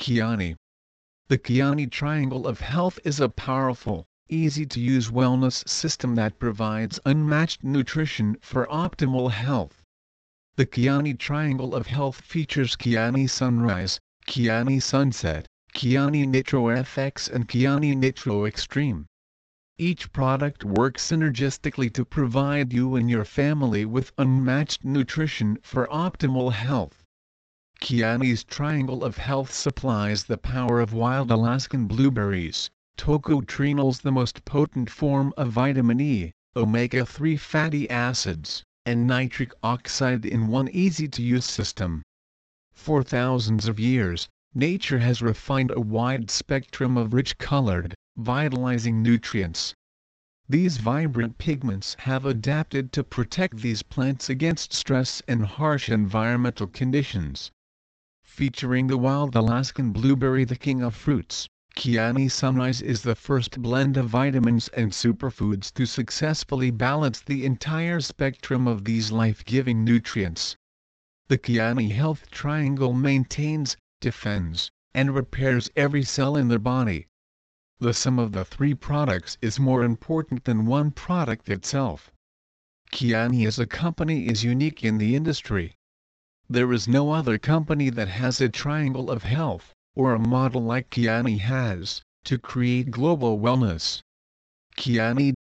Kyani. The Kyani Triangle of Health is a powerful, easy-to-use wellness system that provides unmatched nutrition for optimal health. The Kyani Triangle of Health features Kyani Sunrise, Kyani Sunset, Kyani Nitro FX and Kyani Nitro Extreme. Each product works synergistically to provide you and your family with unmatched nutrition for optimal health. Kyani's Triangle of Health supplies the power of wild Alaskan blueberries, tocotrienols the most potent form of vitamin E, omega-3 fatty acids, and nitric oxide in one easy-to-use system. For thousands of years, nature has refined a wide spectrum of rich-colored, vitalizing nutrients. These vibrant pigments have adapted to protect these plants against stress and harsh environmental conditions. Featuring the wild Alaskan blueberry the king of fruits, Kyani Sunrise is the first blend of vitamins and superfoods to successfully balance the entire spectrum of these life-giving nutrients. The Kyani Health Triangle maintains, defends, and repairs every cell in the body. The sum of the three products is more important than one product itself. Kyani as a company is unique in the industry. There is no other company that has a triangle of health, or a model like Kyani has, to create global wellness. Kyani